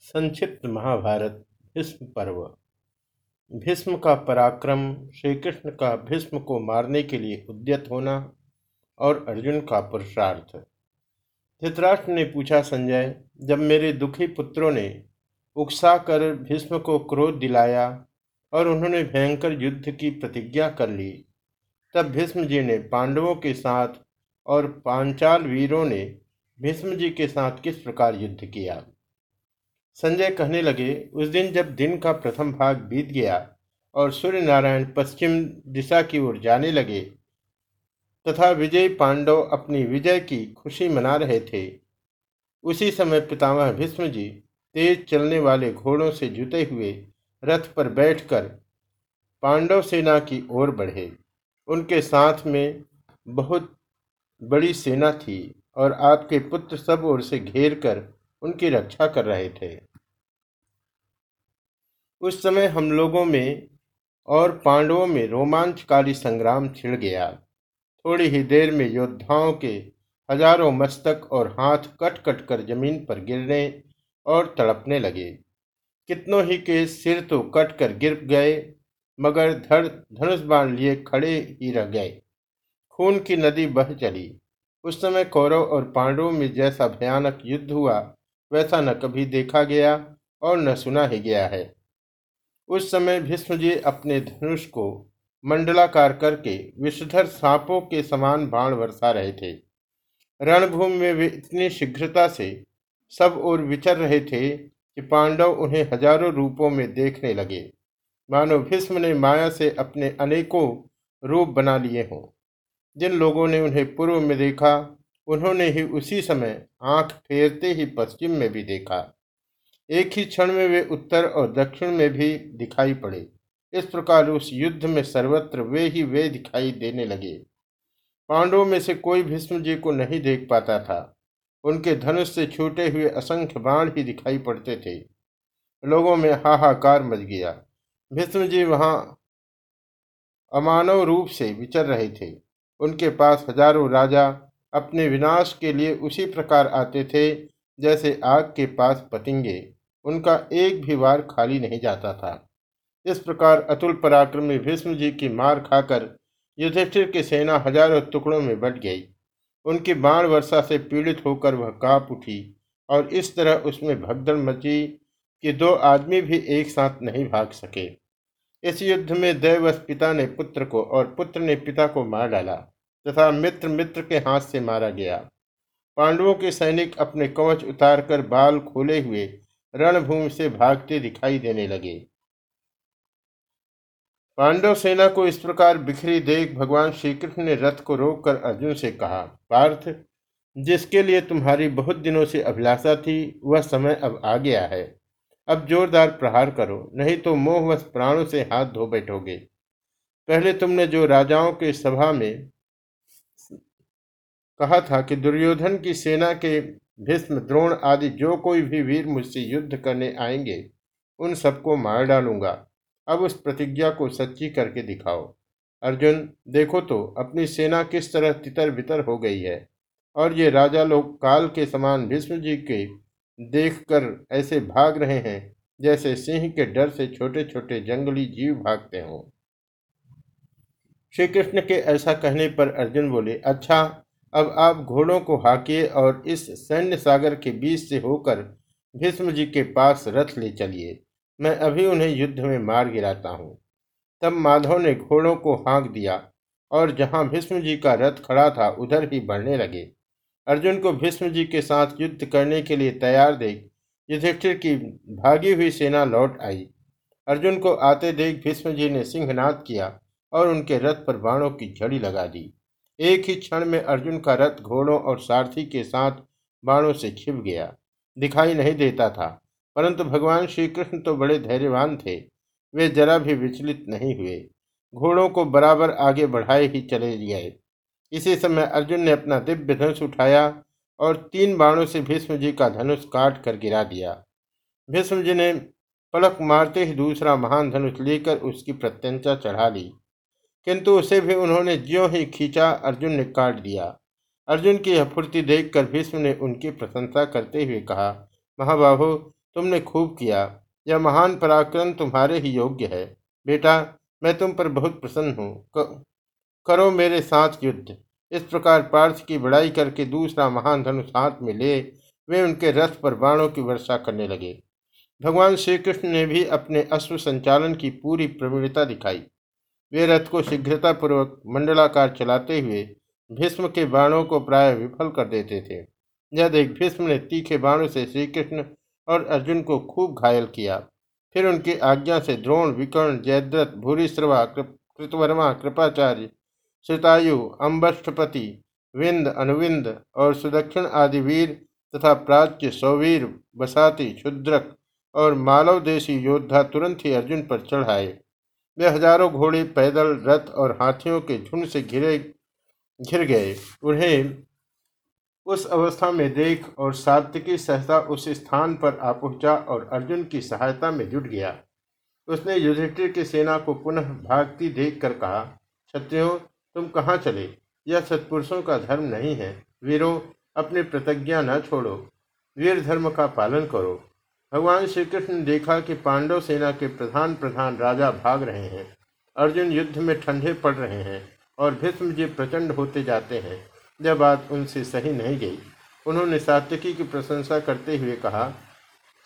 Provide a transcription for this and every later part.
संक्षिप्त महाभारत भीष्म पर्व। भीष्म का पराक्रम श्री कृष्ण का भीष्म को मारने के लिए उद्यत होना और अर्जुन का पुरुषार्थ। धृतराष्ट्र ने पूछा संजय, जब मेरे दुखी पुत्रों ने उकसा कर भीष्म को क्रोध दिलाया और उन्होंने भयंकर युद्ध की प्रतिज्ञा कर ली, तब भीष्म जी ने पांडवों के साथ और पांचाल वीरों ने भीष्म जी के साथ किस प्रकार युद्ध किया? संजय कहने लगे, उस दिन जब दिन का प्रथम भाग बीत गया और सूर्य नारायण पश्चिम दिशा की ओर जाने लगे तथा विजय पांडव अपनी विजय की खुशी मना रहे थे, उसी समय पितामह भीष्म जी तेज चलने वाले घोड़ों से जुते हुए रथ पर बैठकर पांडव सेना की ओर बढ़े। उनके साथ में बहुत बड़ी सेना थी और आपके पुत्र सब ओर से घेर कर उनकी रक्षा कर रहे थे। उस समय हम लोगों में और पांडवों में रोमांचकारी संग्राम छिड़ गया। थोड़ी ही देर में योद्धाओं के हज़ारों मस्तक और हाथ कट कट कर ज़मीन पर गिरने और तड़पने लगे। कितनों ही के सिर तो कट कर गिर गए, मगर धड़ धनुष बाण लिए खड़े ही रह गए। खून की नदी बह चली। उस समय कौरव और पांडवों में जैसा भयानक युद्ध हुआ वैसा न कभी देखा गया और न सुना ही गया है। उस समय भीष्मजी अपने धनुष को मंडलाकार करके विषधर सांपों के समान बाण बरसा रहे थे। रणभूमि में वे इतनी शीघ्रता से सब ओर विचर रहे थे कि पांडव उन्हें हज़ारों रूपों में देखने लगे। मानो भीष्म ने माया से अपने अनेकों रूप बना लिए हों। जिन लोगों ने उन्हें पूर्व में देखा उन्होंने ही उसी समय आँख फेरते ही पश्चिम में भी देखा। एक ही क्षण में वे उत्तर और दक्षिण में भी दिखाई पड़े। इस प्रकार उस युद्ध में सर्वत्र वे ही वे दिखाई देने लगे। पांडवों में से कोई भीष्म जी को नहीं देख पाता था। उनके धनुष से छूटे हुए असंख्य बाण ही दिखाई पड़ते थे। लोगों में हाहाकार मच गया। भीष्म जी वहाँ अमानव रूप से विचर रहे थे। उनके पास हज़ारों राजा अपने विनाश के लिए उसी प्रकार आते थे, जैसे आग के पास पतिंगे उनका एक भी वार खाली नहीं जाता था। इस प्रकार अतुल पराक्रमी भीष्म जी की मार खाकर युधिष्ठिर की सेना हज़ारों टुकड़ों में बट गई। उनकी बाण वर्षा से पीड़ित होकर वह काँप उठी और इस तरह उसमें भगदड़ मची कि दो आदमी भी एक साथ नहीं भाग सके। इस युद्ध में दैवश पिता ने पुत्र को और पुत्र ने पिता को मार डाला। तथा मित्र मित्र के हाथ से मारा गया। पांडवों के सैनिक अपने कवच उतारकर बाल खोले हुए रणभूमि से भागते दिखाई देने लगे। पांडव सेना को इस प्रकार बिखरी देख भगवान श्री कृष्ण ने रथ को रोककर अर्जुन से कहा, पार्थ, जिसके लिए तुम्हारी बहुत दिनों से अभिलाषा थी, वह समय अब आ गया है। अब जोरदार प्रहार करो, नहीं तो मोहवश प्राणों से हाथ धो बैठोगे। पहले तुमने जो राजाओं के सभा में कहा था कि दुर्योधन की सेना के भीष्म, द्रोण आदि जो कोई भी वीर मुझसे युद्ध करने आएँगे, उन सबको मार डालूँगा। अब उस प्रतिज्ञा को सच्ची करके दिखाओ। अर्जुन, देखो तो अपनी सेना किस तरह तितर बितर हो गई है, और ये राजा लोग काल के समान भीष्म जी के देखकर ऐसे भाग रहे हैं, जैसे सिंह के डर से छोटे छोटे जंगली जीव भागते हों। श्री कृष्ण के ऐसा कहने पर अर्जुन बोले अच्छा अब आप घोड़ों को हाकिए और इस सैन्य सागर के बीच से होकर भीष्म जी के पास रथ ले चलिए। मैं अभी उन्हें युद्ध में मार गिराता हूँ। तब माधव ने घोड़ों को हाँक दिया और जहाँ भीष्म जी का रथ खड़ा था, उधर ही बढ़ने लगे। अर्जुन को भीष्म जी के साथ युद्ध करने के लिए तैयार देख युधिष्ठिर की भागी हुई सेना लौट आई। अर्जुन को आते देख भीष्म जी ने सिंहनाद किया और उनके रथ पर बाणों की झड़ी लगा दी। एक ही क्षण में अर्जुन का रथ घोड़ों और सारथी के साथ बाणों से छिप गया। दिखाई नहीं देता था, परंतु भगवान श्री कृष्ण तो बड़े धैर्यवान थे। वे जरा भी विचलित नहीं हुए। घोड़ों को बराबर आगे बढ़ाए ही चले गए। इसी समय अर्जुन ने अपना दिव्य धनुष उठाया और तीन बाणों से भीष्म जी का धनुष काट कर गिरा दिया। भीष्म जी ने पलक मारते ही दूसरा महान धनुष लेकर उसकी प्रत्यंचा चढ़ा ली। किंतु उसे भी उन्होंने ज्यो ही खींचा, अर्जुन ने काट दिया। अर्जुन की यह फुर्ती देखकर भीष्म ने उनकी प्रशंसा करते हुए कहा, महाबाहु, तुमने खूब किया। यह महान पराक्रम तुम्हारे ही योग्य है। बेटा, मैं तुम पर बहुत प्रसन्न हूँ। करो मेरे साथ युद्ध। इस प्रकार पार्थ की बड़ाई करके दूसरा महान धनुष हाथ में ले, वे उनके रथ पर बाणों की वर्षा करने लगे। भगवान श्री कृष्ण ने भी अपने अश्व संचालन की पूरी प्रवीणता दिखाई। वे रथ को शीघ्रतापूर्वक मंडलाकार चलाते हुए भीष्म के बाणों को प्राय विफल कर देते थे। यह देख भीष्म ने तीखे बाणों से श्री कृष्ण और अर्जुन को खूब घायल किया। फिर उनकी आज्ञा से द्रोण, विकर्ण, जयद्रथ, भूरिश्रवा कृतवर्मा, कृपाचार्य, श्रुतायु अम्बष्टपति विंद, अनुविंद और सुदक्षिण आदि वीर तथा प्राच्य सौवीर, बसाती, क्षुद्रक और मालव देशी योद्धा तुरंत ही अर्जुन पर चढ़ाए। वे हज़ारों घोड़े, पैदल, रथ और हाथियों के झुंड से घिरे, घिर गए। उन्हें उस अवस्था में देख और सात्विकी सहसा उस स्थान पर आ पहुँचा और अर्जुन की सहायता में जुट गया। उसने युधिष्ठिर की सेना को पुनः भागती देख कर कहा क्षत्रियो तुम कहाँ चले? यह सत्पुरुषों का धर्म नहीं है। वीरों, अपनी प्रतिज्ञा न छोड़ो। वीर धर्म का पालन करो। भगवान श्री कृष्ण ने देखा कि पांडव सेना के प्रधान प्रधान राजा भाग रहे हैं। अर्जुन युद्ध में ठंडे पड़ रहे हैं और भीष्म जी प्रचंड होते जाते हैं। यह बात उनसे सही नहीं गई। उन्होंने सात्यकी की प्रशंसा करते हुए कहा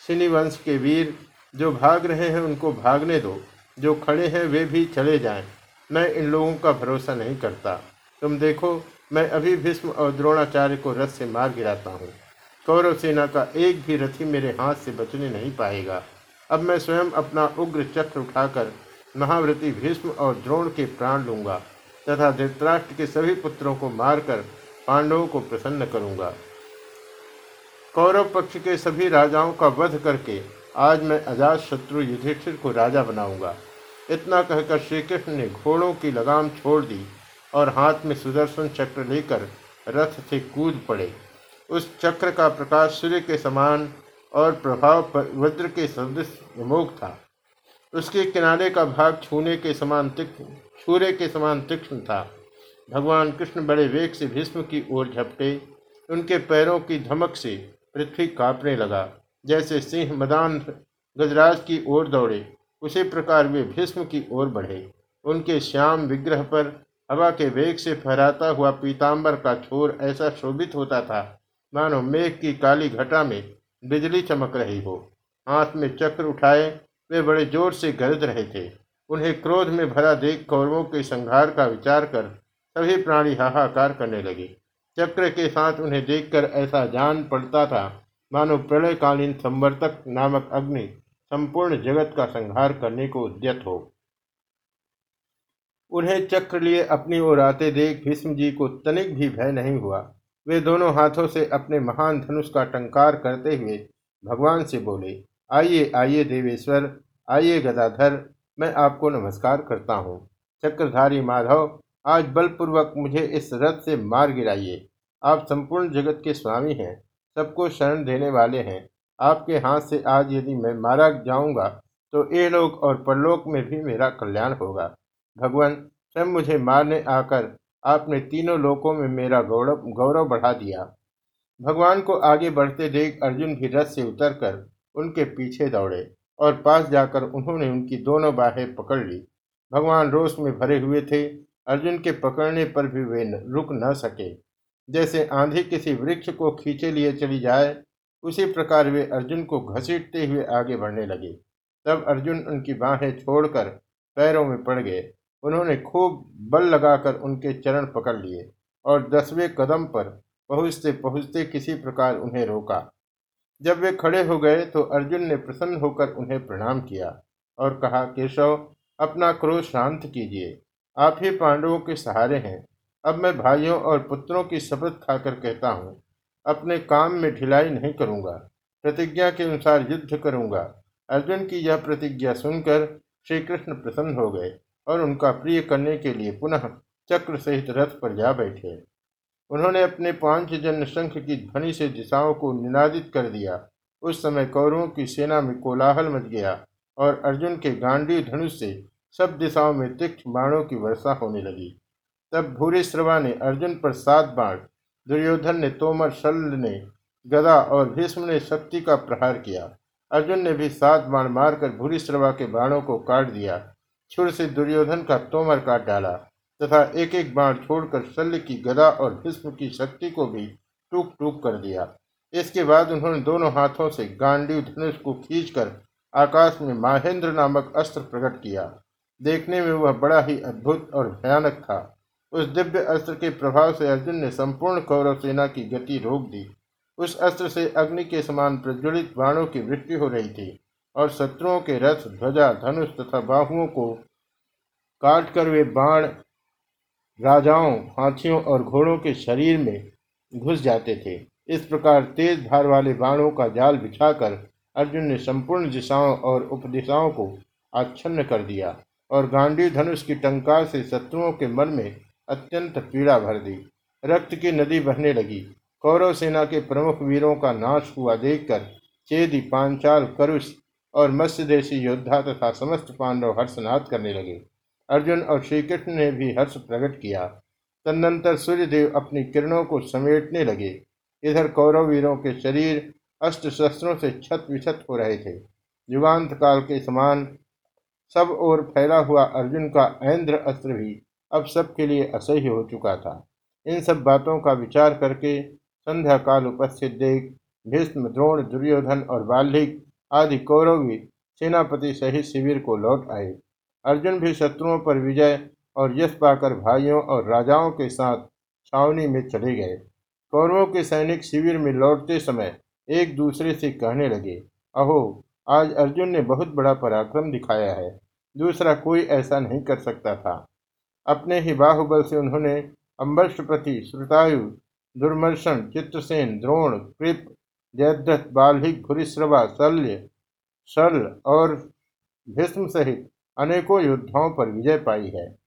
सिनी वंश के वीर, जो भाग रहे हैं उनको भागने दो। जो खड़े हैं वे भी चले जाएँ। मैं इन लोगों का भरोसा नहीं करता। तुम देखो, मैं अभी भीष्म और द्रोणाचार्य को रथ से मार गिराता हूँ। कौरव सेना का एक भी रथी मेरे हाथ से बचने नहीं पाएगा। अब मैं स्वयं अपना उग्र चक्र उठाकर महाव्रती भीष्म और द्रोण के प्राण लूँगा तथा धृतराष्ट्र के सभी पुत्रों को मारकर पांडवों को प्रसन्न करूँगा। कौरव पक्ष के सभी राजाओं का वध करके आज मैं अजात शत्रु युधिष्ठिर को राजा बनाऊँगा। इतना कहकर श्री कृष्ण ने घोड़ों की लगाम छोड़ दी और हाथ में सुदर्शन चक्र लेकर रथ से कूद पड़े। उस चक्र का प्रकाश सूर्य के समान और प्रभाव वज्र के सदृश विमोक था। उसके किनारे का भाग छूने के समान तीक्ष्ण छूरे के समान तीक्ष्ण था। भगवान कृष्ण बड़े वेग से भीष्म की ओर झपटे, उनके पैरों की धमक से पृथ्वी कांपने लगा। जैसे सिंह मदान गजराज की ओर दौड़े, उसी प्रकार वे भीष्म की ओर बढ़े। उनके श्याम विग्रह पर हवा के वेग से फहराता हुआ पीताम्बर का छोर ऐसा शोभित होता था मानो मेघ की काली घटा में बिजली चमक रही हो। हाथ में चक्र उठाए, वे बड़े ज़ोर से गरज रहे थे। उन्हें क्रोध में भरा देख कौरवों के संहार का विचार कर सभी प्राणी हाहाकार करने लगे। चक्र के साथ उन्हें देखकर ऐसा जान पड़ता था, मानो प्रलयकालीन संवर्तक नामक अग्नि संपूर्ण जगत का संहार करने को उद्यत हो। उन्हें चक्र लिए अपनी ओर आते देख भीष्म जी को तनिक भी भय नहीं हुआ। वे दोनों हाथों से अपने महान धनुष का टंकार करते हुए भगवान से बोले, आइए आइए देवेश्वर, आइए गदाधर, मैं आपको नमस्कार करता हूँ। चक्रधारी माधव, आज बलपूर्वक मुझे इस रथ से मार गिराइए। आप संपूर्ण जगत के स्वामी हैं, सबको शरण देने वाले हैं। आपके हाथ से आज यदि मैं मारा जाऊँगा तो ये लोक और परलोक में भी मेरा कल्याण होगा। भगवान, स्वयं मुझे मारने आकर आपने तीनों लोकों में मेरा गौरव गौरव बढ़ा दिया। भगवान को आगे बढ़ते देख अर्जुन भी रथ से उतरकर उनके पीछे दौड़े और पास जाकर उन्होंने उनकी दोनों बाहें पकड़ ली। भगवान रोष में भरे हुए थे। अर्जुन के पकड़ने पर भी वे रुक न सके। जैसे आंधी किसी वृक्ष को खींचे लिए चली जाए, उसी प्रकार वे अर्जुन को घसीटते हुए आगे बढ़ने लगे। तब अर्जुन उनकी बाहें छोड़कर पैरों में पड़ गए। उन्होंने खूब बल लगाकर उनके चरण पकड़ लिए और दसवें कदम पर पहुँचते पहुँचते किसी प्रकार उन्हें रोका। जब वे खड़े हो गए तो अर्जुन ने प्रसन्न होकर उन्हें प्रणाम किया और कहा, केशव, अपना क्रोध शांत कीजिए। आप ही पांडवों के सहारे हैं। अब मैं भाइयों और पुत्रों की शपथ खाकर कहता हूँ, अपने काम में ढिलाई नहीं करूँगा। प्रतिज्ञा के अनुसार युद्ध करूँगा। अर्जुन की यह प्रतिज्ञा सुनकर श्री कृष्ण प्रसन्न हो गए। और उनका प्रिय करने के लिए पुनः चक्र सहित रथ पर जा बैठे। उन्होंने अपने पाँच जन शंख की ध्वनि से दिशाओं को निनादित कर दिया। उस समय कौरवों की सेना में कोलाहल मच गया और अर्जुन के गांडी धनुष से सब दिशाओं में तीक्ष्ण बाणों की वर्षा होने लगी। तब भूरी श्रवा ने अर्जुन पर सात बाण, दुर्योधन ने तोमर, शल्य ने गदा और भीष्म ने शक्ति का प्रहार किया। अर्जुन ने भी सात बाण मारकर भूरिश्रवा के बाणों को काट दिया। छुर से दुर्योधन का तोमर काट डाला तथा एक एक बाण छोड़कर शल्य की गदा और भीष्म की शक्ति को भी टूक टूक कर दिया। इसके बाद उन्होंने दोनों हाथों से गांडी धनुष को खींचकर आकाश में माहेंद्र नामक अस्त्र प्रकट किया। देखने में वह बड़ा ही अद्भुत और भयानक था। उस दिव्य अस्त्र के प्रभाव से अर्जुन ने संपूर्ण कौरव सेना की गति रोक दी। उस अस्त्र से अग्नि के समान प्रज्वलित बाणों की वृत्ति हो रही थी। और शत्रुओं के रथ, ध्वजा, धनुष तथा बाहुओं को काटकर वे बाण राजाओं, हाथियों और घोड़ों के शरीर में घुस जाते थे। इस प्रकार तेज धार वाले बाणों का जाल बिछाकर अर्जुन ने संपूर्ण दिशाओं और उपदिशाओं को आच्छन्न कर दिया और गांडी धनुष की टंकार से शत्रुओं के मन में अत्यंत पीड़ा भर दी। रक्त की नदी बहने लगी। कौरव सेना के प्रमुख वीरों का नाश हुआ देखकर चेदी पांचाल करुष और मत्स्य देशी योद्धा तथा समस्त पांडव हर्षनाथ करने लगे। अर्जुन और श्रीकृष्ण ने भी हर्ष प्रकट किया। तदनंतर सूर्यदेव अपनी किरणों को समेटने लगे। इधर कौरव वीरों के शरीर अस्त्र शस्त्रों से छत विछत हो रहे थे। युगांत काल के समान सब ओर फैला हुआ अर्जुन का ऐन्द्र अस्त्र भी अब सबके लिए असह्य हो चुका था। इन सब बातों का विचार करके संध्या काल उपस्थित देख, भीष्म, द्रोण, दुर्योधन और बाल्हिक आदि कौरवी सेनापति सहित शिविर को लौट आए। अर्जुन भी शत्रुओं पर विजय और यश पाकर भाइयों और राजाओं के साथ छावनी में चले गए। कौरवों के सैनिक शिविर में लौटते समय एक दूसरे से कहने लगे, अहो, आज अर्जुन ने बहुत बड़ा पराक्रम दिखाया है। दूसरा कोई ऐसा नहीं कर सकता था। अपने ही बाहुबल से उन्होंने अम्बर्षपति श्रुतायु दुर्मर्शन चित्रसेन द्रोण, कृप जयद्रथ बाल्हिक घुरिश्रवा शल्य शल और भीष्म सहित अनेकों योद्धाओं पर विजय पाई है।